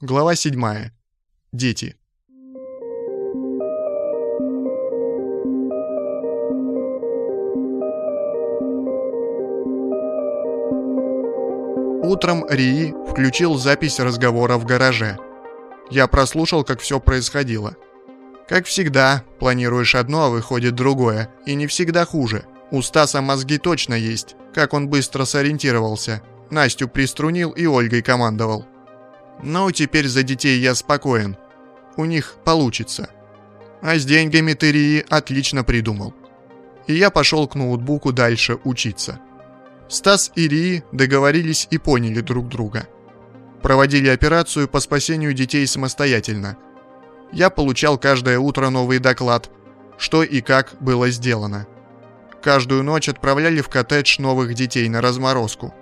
Глава 7. Дети. Утром Рии включил запись разговора в гараже. Я прослушал, как все происходило. Как всегда, планируешь одно, а выходит другое. И не всегда хуже. У Стаса мозги точно есть. Как он быстро сориентировался. Настю приструнил и Ольгой командовал. Ну, теперь за детей я спокоен. У них получится. А с деньгами ты, Рии, отлично придумал. И я пошел к ноутбуку дальше учиться. Стас и Рии договорились и поняли друг друга. Проводили операцию по спасению детей самостоятельно. Я получал каждое утро новый доклад, что и как было сделано. Каждую ночь отправляли в коттедж новых детей на разморозку.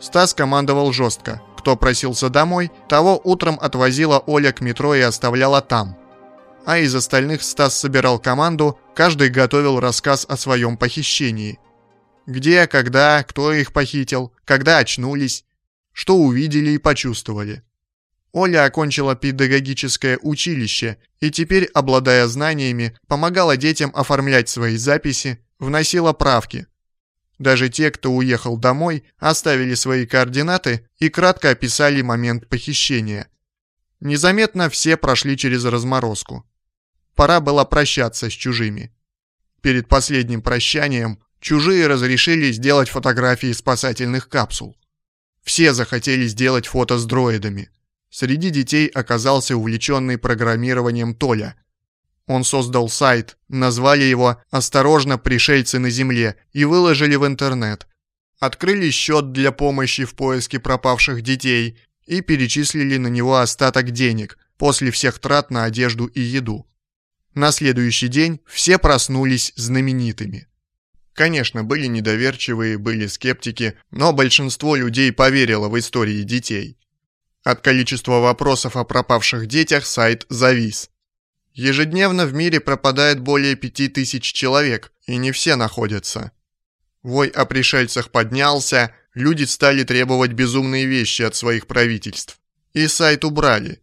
Стас командовал жестко – кто просился домой, того утром отвозила Оля к метро и оставляла там. А из остальных Стас собирал команду, каждый готовил рассказ о своем похищении. Где, когда, кто их похитил, когда очнулись, что увидели и почувствовали. Оля окончила педагогическое училище и теперь, обладая знаниями, помогала детям оформлять свои записи, вносила правки, даже те, кто уехал домой, оставили свои координаты и кратко описали момент похищения. Незаметно все прошли через разморозку. Пора было прощаться с чужими. Перед последним прощанием чужие разрешили сделать фотографии спасательных капсул. Все захотели сделать фото с дроидами. Среди детей оказался увлеченный программированием Толя, он создал сайт, назвали его «Осторожно, пришельцы на Земле» и выложили в интернет. Открыли счет для помощи в поиске пропавших детей и перечислили на него остаток денег после всех трат на одежду и еду. На следующий день все проснулись знаменитыми. Конечно, были недоверчивые, были скептики, но большинство людей поверило в истории детей. От количества вопросов о пропавших детях сайт завис. Ежедневно в мире пропадает более пяти тысяч человек, и не все находятся. Вой о пришельцах поднялся, люди стали требовать безумные вещи от своих правительств. И сайт убрали.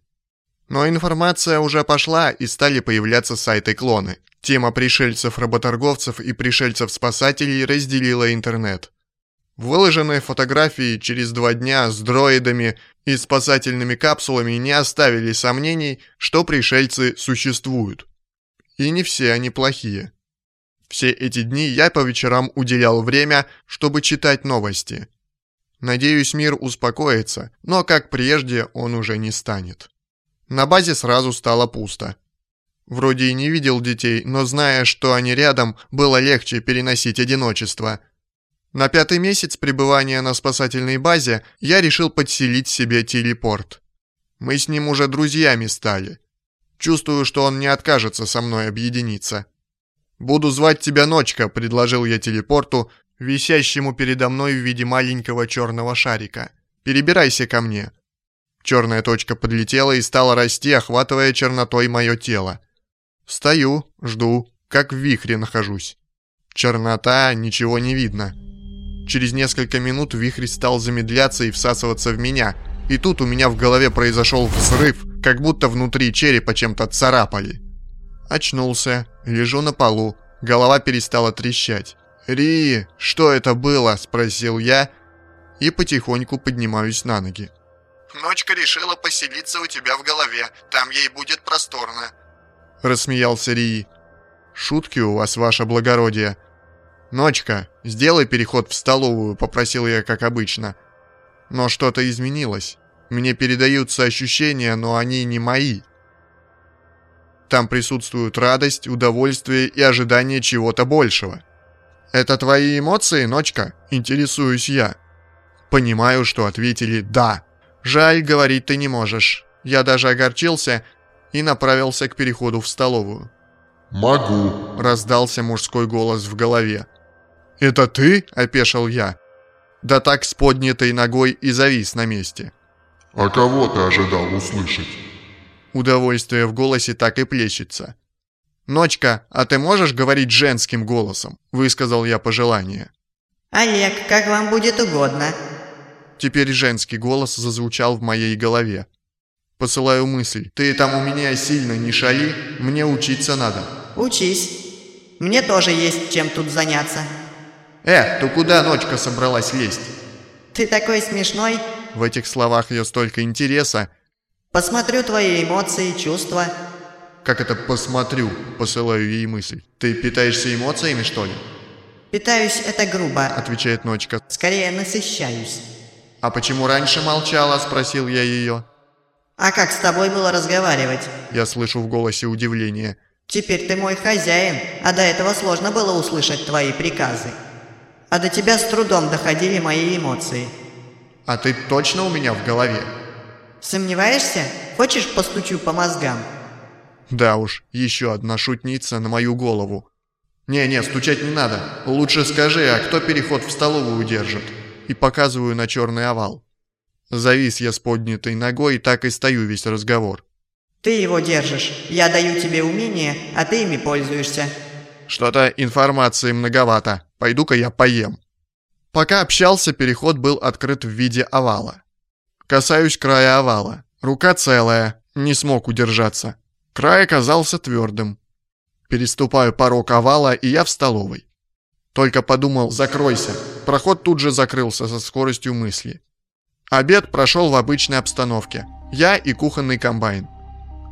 Но информация уже пошла, и стали появляться сайты-клоны. Тема пришельцев-работорговцев и пришельцев-спасателей разделила интернет. Выложенные фотографии через два дня с дроидами и спасательными капсулами не оставили сомнений, что пришельцы существуют. И не все они плохие. Все эти дни я по вечерам уделял время, чтобы читать новости. Надеюсь, мир успокоится, но как прежде он уже не станет. На базе сразу стало пусто. Вроде и не видел детей, но зная, что они рядом, было легче переносить одиночество – на пятый месяц пребывания на спасательной базе я решил подселить себе телепорт. Мы с ним уже друзьями стали. Чувствую, что он не откажется со мной объединиться. «Буду звать тебя Ночка», — предложил я телепорту, висящему передо мной в виде маленького черного шарика. «Перебирайся ко мне». Черная точка подлетела и стала расти, охватывая чернотой мое тело. Стою, жду, как в вихре нахожусь. Чернота, ничего не видно. Через несколько минут вихрь стал замедляться и всасываться в меня. И тут у меня в голове произошел взрыв, как будто внутри черепа чем-то царапали. Очнулся, лежу на полу, голова перестала трещать. «Ри, что это было?» – спросил я и потихоньку поднимаюсь на ноги. «Ночка решила поселиться у тебя в голове, там ей будет просторно», – рассмеялся Ри. «Шутки у вас, ваше благородие», «Ночка, сделай переход в столовую», — попросил я, как обычно. Но что-то изменилось. Мне передаются ощущения, но они не мои. Там присутствуют радость, удовольствие и ожидание чего-то большего. «Это твои эмоции, Ночка?» — интересуюсь я. Понимаю, что ответили «да». Жаль, говорить ты не можешь. Я даже огорчился и направился к переходу в столовую. «Могу», — раздался мужской голос в голове. «Это ты?» – опешил я. Да так с поднятой ногой и завис на месте. «А кого ты ожидал услышать?» Удовольствие в голосе так и плещется. «Ночка, а ты можешь говорить женским голосом?» – высказал я пожелание. «Олег, как вам будет угодно». Теперь женский голос зазвучал в моей голове. Посылаю мысль. Ты там у меня сильно не шали, мне учиться надо. Учись. Мне тоже есть чем тут заняться. Э, ты куда ночка собралась лезть? Ты такой смешной. В этих словах ее столько интереса. Посмотрю твои эмоции, чувства. Как это посмотрю, посылаю ей мысль. Ты питаешься эмоциями, что ли? Питаюсь это грубо. Отвечает ночка. Скорее насыщаюсь. А почему раньше молчала, спросил я ее. А как с тобой было разговаривать? Я слышу в голосе удивление. Теперь ты мой хозяин, а до этого сложно было услышать твои приказы. А до тебя с трудом доходили мои эмоции. А ты точно у меня в голове? Сомневаешься? Хочешь постучу по мозгам? Да уж, еще одна шутница на мою голову. «Не-не, стучать не надо. Лучше скажи, а кто переход в столовую держит?» И показываю на черный овал. Завис я с поднятой ногой и так и стою весь разговор. Ты его держишь. Я даю тебе умения, а ты ими пользуешься. Что-то информации многовато. Пойду-ка я поем. Пока общался, переход был открыт в виде овала. Касаюсь края овала. Рука целая, не смог удержаться. Край оказался твердым. Переступаю порог овала, и я в столовой. Только подумал «закройся». Проход тут же закрылся со скоростью мысли. Обед прошел в обычной обстановке. Я и кухонный комбайн.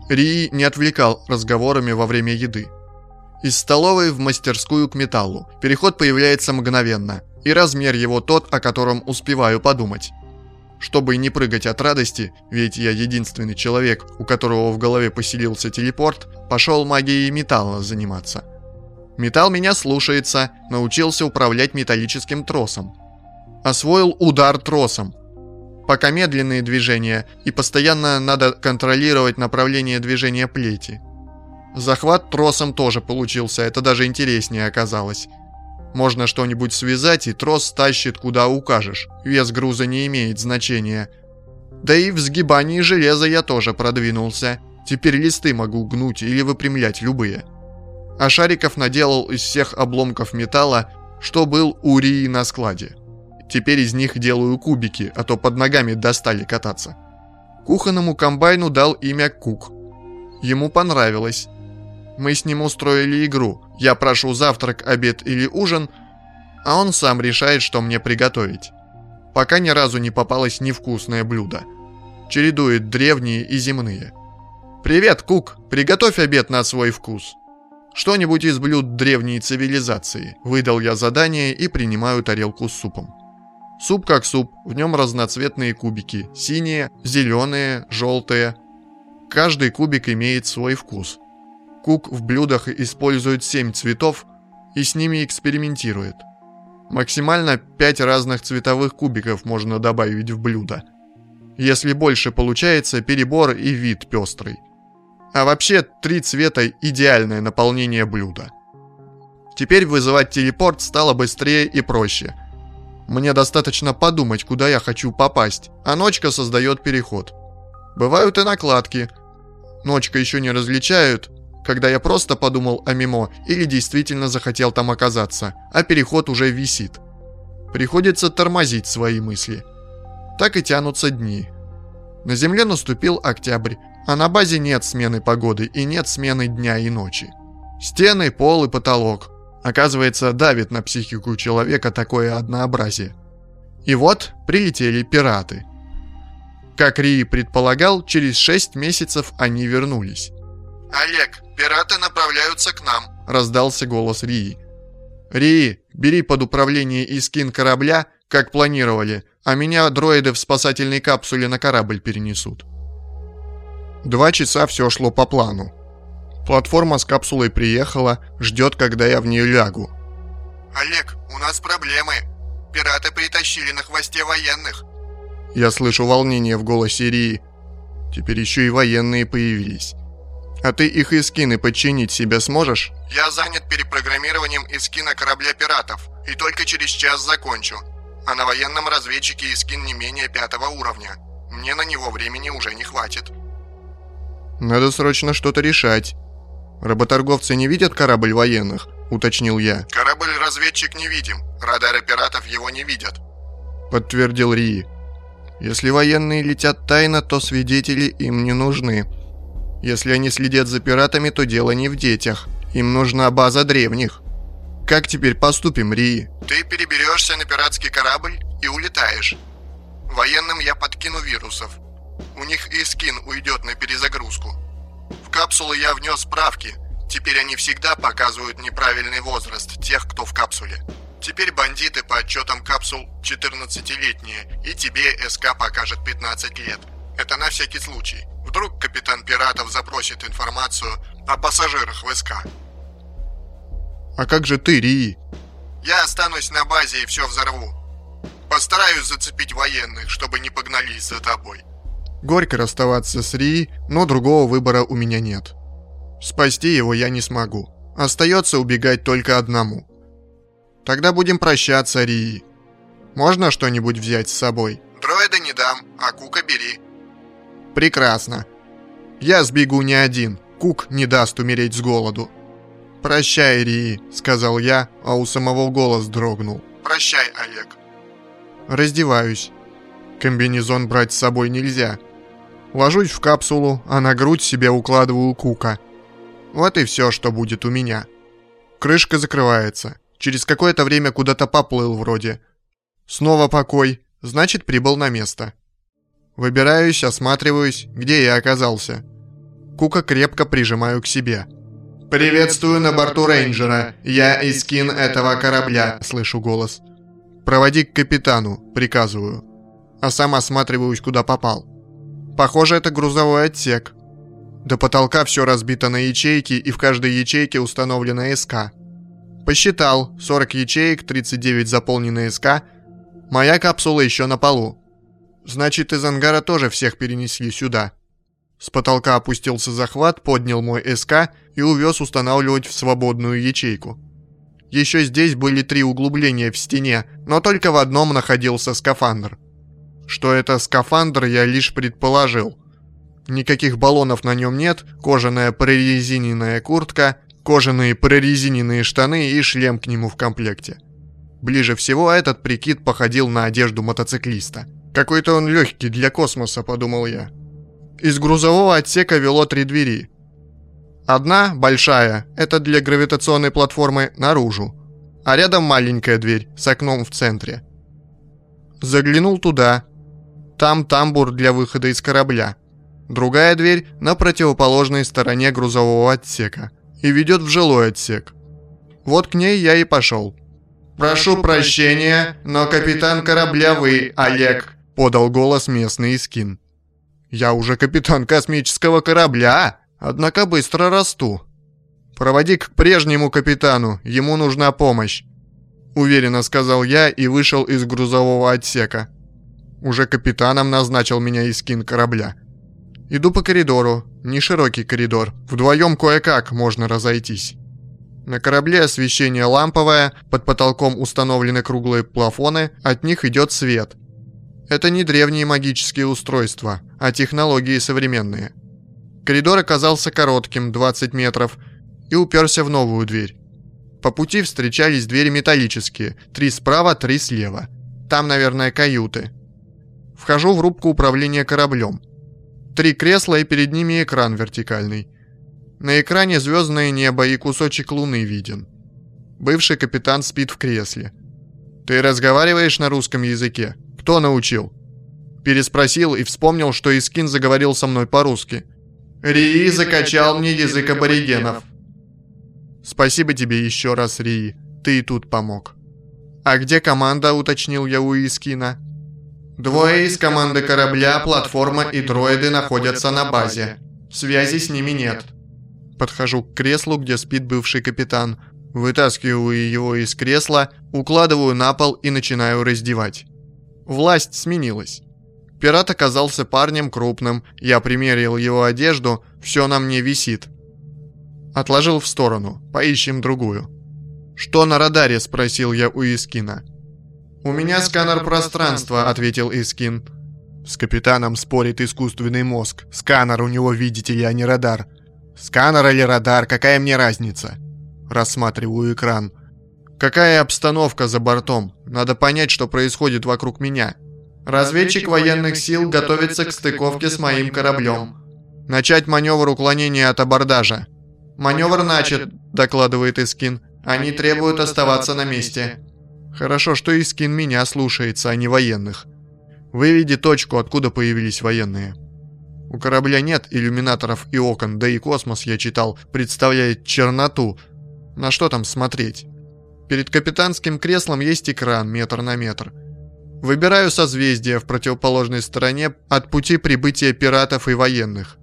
Рии не отвлекал разговорами во время еды. Из столовой в мастерскую к металлу. Переход появляется мгновенно. И размер его тот, о котором успеваю подумать. Чтобы не прыгать от радости, ведь я единственный человек, у которого в голове поселился телепорт, пошел магией металла заниматься. Металл меня слушается, научился управлять металлическим тросом. Освоил удар тросом. Пока медленные движения, и постоянно надо контролировать направление движения плети. Захват тросом тоже получился, это даже интереснее оказалось. Можно что-нибудь связать, и трос тащит куда укажешь. Вес груза не имеет значения. Да и в сгибании железа я тоже продвинулся. Теперь листы могу гнуть или выпрямлять любые. А шариков наделал из всех обломков металла, что был у Рии на складе. Теперь из них делаю кубики, а то под ногами достали кататься. Кухонному комбайну дал имя Кук. Ему понравилось. Мы с ним устроили игру. Я прошу завтрак, обед или ужин, а он сам решает, что мне приготовить. Пока ни разу не попалось невкусное блюдо. Чередует древние и земные. «Привет, Кук! Приготовь обед на свой вкус!» «Что-нибудь из блюд древней цивилизации», — выдал я задание и принимаю тарелку с супом. Суп как суп, в нем разноцветные кубики, синие, зеленые, желтые. Каждый кубик имеет свой вкус. Кук в блюдах использует 7 цветов и с ними экспериментирует. Максимально 5 разных цветовых кубиков можно добавить в блюдо. Если больше получается, перебор и вид пестрый. А вообще, три цвета – идеальное наполнение блюда. Теперь вызывать телепорт стало быстрее и проще. Мне достаточно подумать, куда я хочу попасть, а ночка создает переход. Бывают и накладки. Ночка еще не различают, когда я просто подумал о Мимо или действительно захотел там оказаться, а переход уже висит. Приходится тормозить свои мысли. Так и тянутся дни. На Земле наступил октябрь, а на базе нет смены погоды и нет смены дня и ночи. Стены, пол и потолок. Оказывается, давит на психику человека такое однообразие. И вот прилетели пираты. Как Ри предполагал, через 6 месяцев они вернулись. Олег, пираты направляются к нам. Раздался голос Рии. Рии, бери под управление Искин корабля, как планировали, а меня дроиды в спасательной капсуле на корабль перенесут. Два часа все шло по плану. Платформа с капсулой приехала, ждет, когда я в нее лягу. Олег, у нас проблемы. Пираты притащили на хвосте военных. Я слышу волнение в голосе Рии. Теперь еще и военные появились. А ты их искины подчинить себе сможешь? Я занят перепрограммированием искина корабля пиратов, и только через час закончу. А на военном разведчике искин не менее пятого уровня. Мне на него времени уже не хватит. Надо срочно что-то решать. Работорговцы не видят корабль военных, уточнил я. Корабль-разведчик не видим. Радары пиратов его не видят. Подтвердил Рии. Если военные летят тайно, то свидетели им не нужны. Если они следят за пиратами, то дело не в детях. Им нужна база древних. Как теперь поступим, Ри? Ты переберешься на пиратский корабль и улетаешь. Военным я подкину вирусов. У них и скин уйдет на перезагрузку. В капсулы я внес справки. Теперь они всегда показывают неправильный возраст тех, кто в капсуле. Теперь бандиты по отчетам капсул 14-летние, и тебе СК покажет 15 лет. Это на всякий случай. Вдруг капитан пиратов запросит информацию о пассажирах в СК. А как же ты, Ри? Я останусь на базе и все взорву. Постараюсь зацепить военных, чтобы не погнались за тобой. Горько расставаться с Ри, но другого выбора у меня нет. Спасти его я не смогу. Остается убегать только одному. Тогда будем прощаться, Ри. Можно что-нибудь взять с собой? Дроида не дам, а Кука бери. Прекрасно. Я сбегу не один. Кук не даст умереть с голоду. «Прощай, Ри», — сказал я, а у самого голос дрогнул. Прощай, Олег. Раздеваюсь. Комбинезон брать с собой нельзя. Ложусь в капсулу, а на грудь себе укладываю кука. Вот и все, что будет у меня. Крышка закрывается. Через какое-то время куда-то поплыл вроде. Снова покой, значит прибыл на место. Выбираюсь, осматриваюсь, где я оказался. Кука крепко прижимаю к себе. «Приветствую на борту рейнджера. Я Искин этого корабля», — слышу голос. «Проводи к капитану», — приказываю. А сам осматриваюсь, куда попал. Похоже, это грузовой отсек. До потолка все разбито на ячейки, и в каждой ячейке установлена СК. Посчитал, 40 ячеек, 39 заполнены СК. Моя капсула еще на полу. Значит, из ангара тоже всех перенесли сюда. С потолка опустился захват, поднял мой СК и увез устанавливать в свободную ячейку. Еще здесь были три углубления в стене, но только в одном находился скафандр. Что это скафандр, я лишь предположил. Никаких баллонов на нем нет, кожаная прорезиненная куртка, кожаные прорезиненные штаны и шлем к нему в комплекте. Ближе всего этот прикид походил на одежду мотоциклиста. Какой-то он легкий для космоса, подумал я. Из грузового отсека вело три двери. Одна, большая, это для гравитационной платформы наружу, а рядом маленькая дверь с окном в центре. Заглянул туда. Там тамбур для выхода из корабля. Другая дверь на противоположной стороне грузового отсека и ведет в жилой отсек. Вот к ней я и пошел. «Прошу прощения, но капитан корабля вы, Олег», — подал голос местный скин. Я уже капитан космического корабля, однако быстро расту. Проводи к прежнему капитану, ему нужна помощь. Уверенно сказал я и вышел из грузового отсека. Уже капитаном назначил меня Искин корабля. Иду по коридору, не широкий коридор, вдвоем кое-как можно разойтись. На корабле освещение ламповое, под потолком установлены круглые плафоны, от них идет свет. Это не древние магические устройства, а технологии современные. Коридор оказался коротким, 20 метров, и уперся в новую дверь. По пути встречались двери металлические, три справа, три слева. Там, наверное, каюты. Вхожу в рубку управления кораблем. Три кресла и перед ними экран вертикальный. На экране звездное небо и кусочек луны виден. Бывший капитан спит в кресле. «Ты разговариваешь на русском языке?» «Кто научил?» Переспросил и вспомнил, что Искин заговорил со мной по-русски. «Рии закачал мне язык аборигенов». «Спасибо тебе еще раз, Рии. Ты и тут помог». «А где команда?» — уточнил я у Искина. «Двое из команды корабля, платформа и дроиды находятся на базе. Связи с ними нет». Подхожу к креслу, где спит бывший капитан. Вытаскиваю его из кресла, укладываю на пол и начинаю раздевать. Власть сменилась. Пират оказался парнем крупным, я примерил его одежду, все на мне висит. Отложил в сторону, поищем другую. «Что на радаре?» – спросил я у Искина. «У меня сканер пространства», – ответил Искин. С капитаном спорит искусственный мозг. Сканер у него, видите ли, а не радар. Сканер или радар, какая мне разница? Рассматриваю экран. Какая обстановка за бортом? Надо понять, что происходит вокруг меня. Разведчик военных сил готовится к стыковке с моим кораблем. Начать маневр уклонения от абордажа. Маневр начат, докладывает Искин. Они требуют оставаться на месте. Хорошо, что Искин меня слушается, а не военных. Выведи точку, откуда появились военные. У корабля нет иллюминаторов и окон, да и космос, я читал, представляет черноту. На что там смотреть? Перед капитанским креслом есть экран метр на метр. Выбираю созвездие в противоположной стороне от пути прибытия пиратов и военных.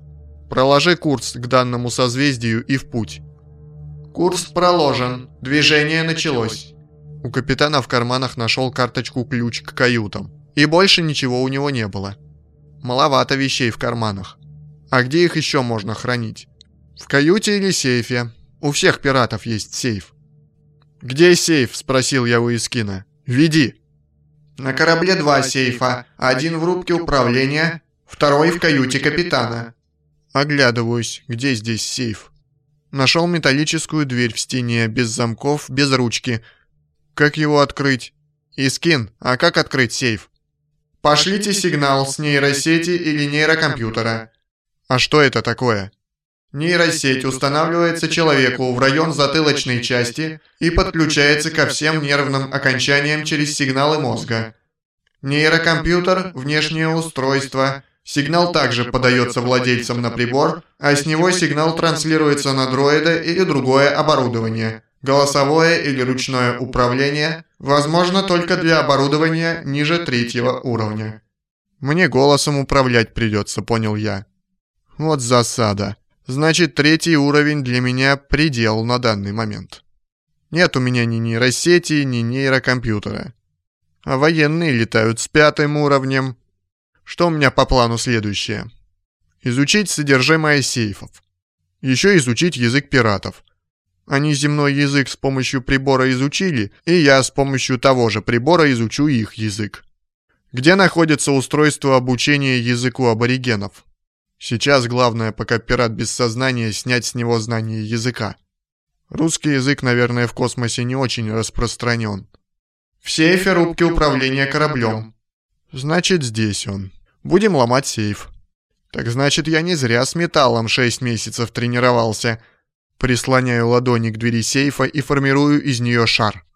Проложи курс к данному созвездию и в путь. Курс проложен. Движение началось. У капитана в карманах нашел карточку-ключ к каютам. И больше ничего у него не было. Маловато вещей в карманах. А где их еще можно хранить? В каюте или сейфе? У всех пиратов есть сейф. «Где сейф?» – спросил я у Искина. «Веди». «На корабле два сейфа. Один в рубке управления, второй в каюте капитана». Оглядываюсь. Где здесь сейф? Нашел металлическую дверь в стене, без замков, без ручки. Как его открыть? Искин, а как открыть сейф? Пошлите сигнал с нейросети или нейрокомпьютера. А что это такое? Нейросеть устанавливается человеку в район затылочной части и подключается ко всем нервным окончаниям через сигналы мозга. Нейрокомпьютер – внешнее устройство. Сигнал также подается владельцам на прибор, а с него сигнал транслируется на дроида или другое оборудование. Голосовое или ручное управление возможно только для оборудования ниже третьего уровня. Мне голосом управлять придется, понял я. Вот засада. Значит, третий уровень для меня предел на данный момент. Нет у меня ни нейросети, ни нейрокомпьютера. А военные летают с пятым уровнем. Что у меня по плану следующее? Изучить содержимое сейфов. Еще изучить язык пиратов. Они земной язык с помощью прибора изучили, и я с помощью того же прибора изучу их язык. Где находится устройство обучения языку аборигенов? Сейчас главное, пока пират без сознания, снять с него знание языка. Русский язык, наверное, в космосе не очень распространен. В сейфе рубки управления кораблем. Значит, здесь он. Будем ломать сейф. Так значит, я не зря с металлом 6 месяцев тренировался – Прислоняю ладони к двери сейфа и формирую из нее шар.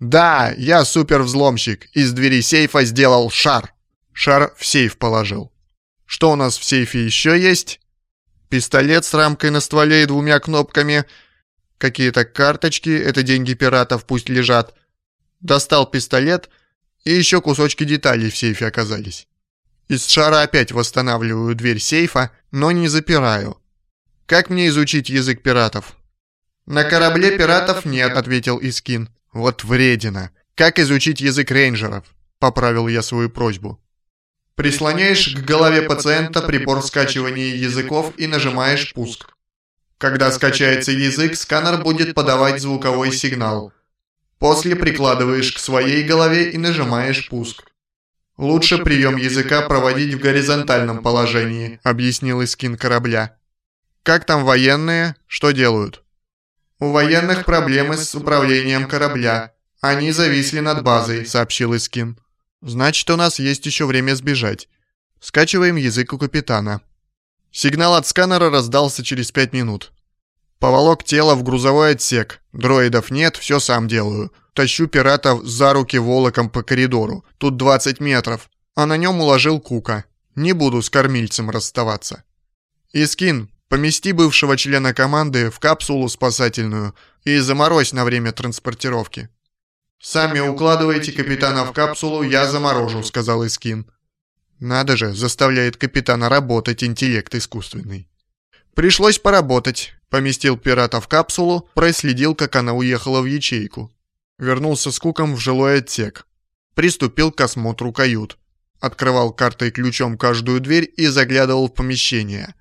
Да, я супервзломщик. Из двери сейфа сделал шар. Шар в сейф положил. Что у нас в сейфе еще есть? Пистолет с рамкой на стволе и двумя кнопками. Какие-то карточки, это деньги пиратов, пусть лежат. Достал пистолет, и еще кусочки деталей в сейфе оказались. Из шара опять восстанавливаю дверь сейфа, но не запираю. Как мне изучить язык пиратов?» «На корабле пиратов нет», — ответил Искин. «Вот вредина. Как изучить язык рейнджеров?» — поправил я свою просьбу. «Прислоняешь к голове пациента прибор скачивания языков и нажимаешь «Пуск». Когда скачается язык, сканер будет подавать звуковой сигнал. После прикладываешь к своей голове и нажимаешь «Пуск». Лучше прием языка проводить в горизонтальном положении, объяснил Искин корабля. Как там военные? Что делают? У военных проблемы с управлением корабля. Они зависли над базой, сообщил Искин. Значит, у нас есть еще время сбежать. Скачиваем язык у капитана. Сигнал от сканера раздался через пять минут. Поволок тело в грузовой отсек. Дроидов нет, все сам делаю. Тащу пиратов за руки волоком по коридору. Тут 20 метров. А на нем уложил Кука. Не буду с кормильцем расставаться. Искин, Помести бывшего члена команды в капсулу спасательную и заморозь на время транспортировки. «Сами укладывайте капитана в капсулу, я заморожу», — сказал Искин. Надо же, заставляет капитана работать интеллект искусственный. Пришлось поработать. Поместил пирата в капсулу, проследил, как она уехала в ячейку. Вернулся с Куком в жилой отсек. Приступил к осмотру кают. Открывал картой ключом каждую дверь и заглядывал в помещение.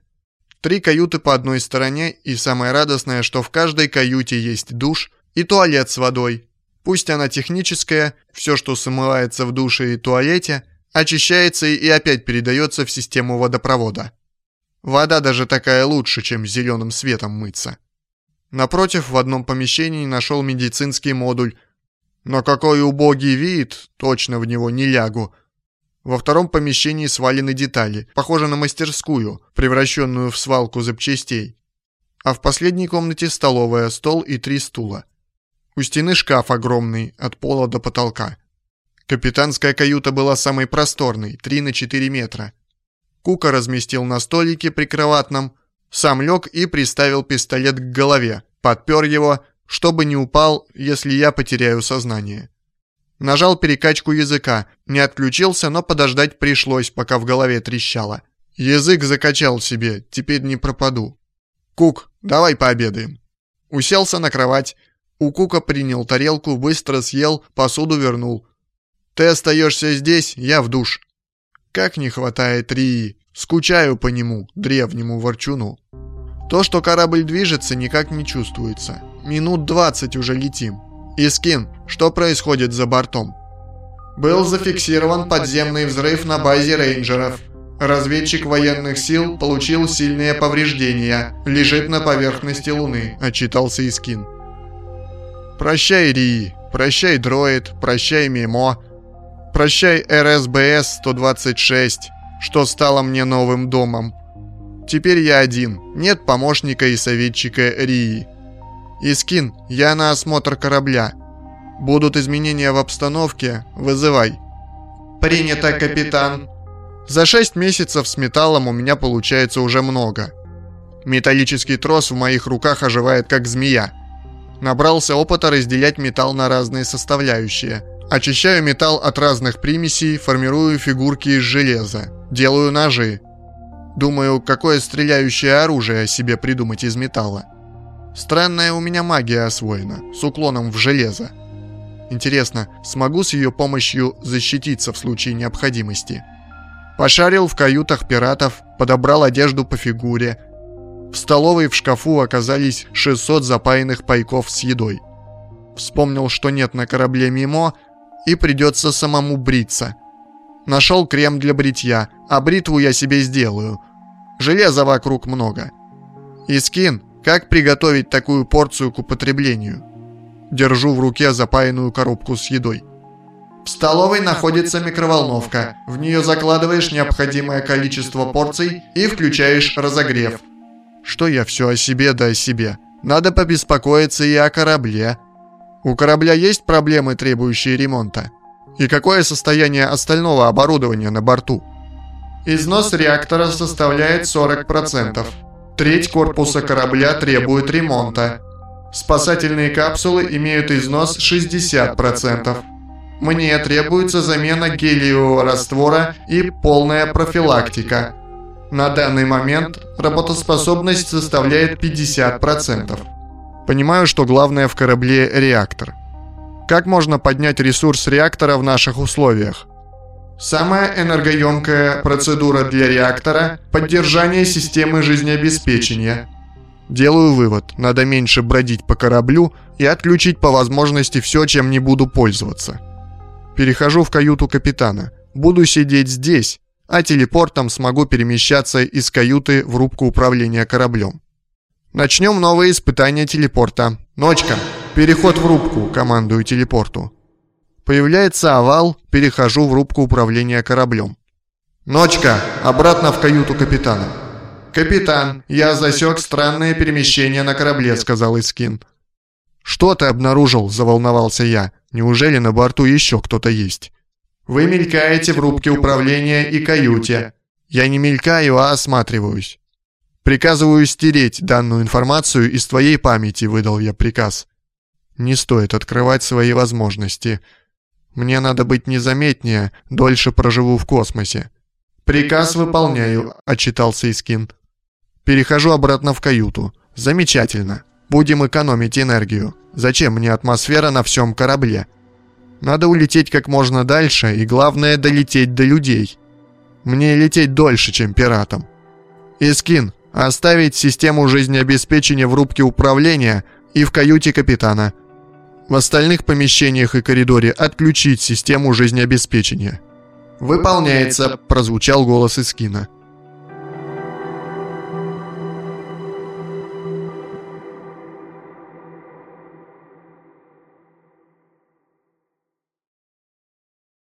Три каюты по одной стороне, и самое радостное, что в каждой каюте есть душ и туалет с водой. Пусть она техническая, все, что смывается в душе и туалете, очищается и опять передается в систему водопровода. Вода даже такая лучше, чем зеленым светом мыться. Напротив, в одном помещении нашел медицинский модуль. Но какой убогий вид, точно в него не лягу. Во втором помещении свалены детали, похоже на мастерскую, превращенную в свалку запчастей. А в последней комнате столовая, стол и три стула. У стены шкаф огромный, от пола до потолка. Капитанская каюта была самой просторной, 3 на 4 метра. Кука разместил на столике прикроватном, сам лег и приставил пистолет к голове, подпер его, чтобы не упал, если я потеряю сознание. Нажал перекачку языка, не отключился, но подождать пришлось, пока в голове трещало. Язык закачал себе, теперь не пропаду. «Кук, давай пообедаем». Уселся на кровать. У Кука принял тарелку, быстро съел, посуду вернул. «Ты остаешься здесь, я в душ». Как не хватает Рии. Скучаю по нему, древнему ворчуну. То, что корабль движется, никак не чувствуется. Минут двадцать уже летим. Искин, что происходит за бортом? Был зафиксирован подземный взрыв на базе рейнджеров. Разведчик военных сил получил сильные повреждения. Лежит на поверхности Луны, отчитался Искин. Прощай, Рии. Прощай, дроид. Прощай, Мимо. Прощай, РСБС-126, что стало мне новым домом. Теперь я один. Нет помощника и советчика Рии. Искин, я на осмотр корабля. Будут изменения в обстановке, вызывай. Принято, капитан. За шесть месяцев с металлом у меня получается уже много. Металлический трос в моих руках оживает как змея. Набрался опыта разделять металл на разные составляющие. Очищаю металл от разных примесей, формирую фигурки из железа. Делаю ножи. Думаю, какое стреляющее оружие себе придумать из металла. Странная у меня магия освоена, с уклоном в железо. Интересно, смогу с ее помощью защититься в случае необходимости? Пошарил в каютах пиратов, подобрал одежду по фигуре. В столовой в шкафу оказались 600 запаянных пайков с едой. Вспомнил, что нет на корабле Мимо, и придется самому бриться. Нашел крем для бритья, а бритву я себе сделаю. Железа вокруг много. Искин, как приготовить такую порцию к употреблению? Держу в руке запаянную коробку с едой. В столовой находится микроволновка. В нее закладываешь необходимое количество порций и включаешь разогрев. Что я все о себе да о себе? Надо побеспокоиться и о корабле. У корабля есть проблемы, требующие ремонта? И какое состояние остального оборудования на борту? Износ реактора составляет 40%. Треть корпуса корабля требует ремонта. Спасательные капсулы имеют износ 60%. Мне требуется замена гелиевого раствора и полная профилактика. На данный момент работоспособность составляет 50%. Понимаю, что главное в корабле – реактор. Как можно поднять ресурс реактора в наших условиях? Самая энергоемкая процедура для реактора – поддержание системы жизнеобеспечения. Делаю вывод, надо меньше бродить по кораблю и отключить по возможности все, чем не буду пользоваться. Перехожу в каюту капитана. Буду сидеть здесь, а телепортом смогу перемещаться из каюты в рубку управления кораблем. Начнем новые испытания телепорта. Ночка, переход в рубку, командую телепорту. Появляется овал, перехожу в рубку управления кораблем. Ночка, обратно в каюту капитана. «Капитан, я засек странное перемещение на корабле», — сказал Искин. «Что ты обнаружил?» — заволновался я. «Неужели на борту еще кто-то есть?» «Вы мелькаете в рубке управления и каюте». «Я не мелькаю, а осматриваюсь». «Приказываю стереть данную информацию из твоей памяти», — выдал я приказ. «Не стоит открывать свои возможности. Мне надо быть незаметнее, дольше проживу в космосе». «Приказ выполняю», — отчитался Искин. Перехожу обратно в каюту. Замечательно. Будем экономить энергию. Зачем мне атмосфера на всем корабле? Надо улететь как можно дальше и главное долететь до людей. Мне лететь дольше, чем пиратам. Искин, оставить систему жизнеобеспечения в рубке управления и в каюте капитана. В остальных помещениях и коридоре отключить систему жизнеобеспечения. «Выполняется», – прозвучал голос Искина.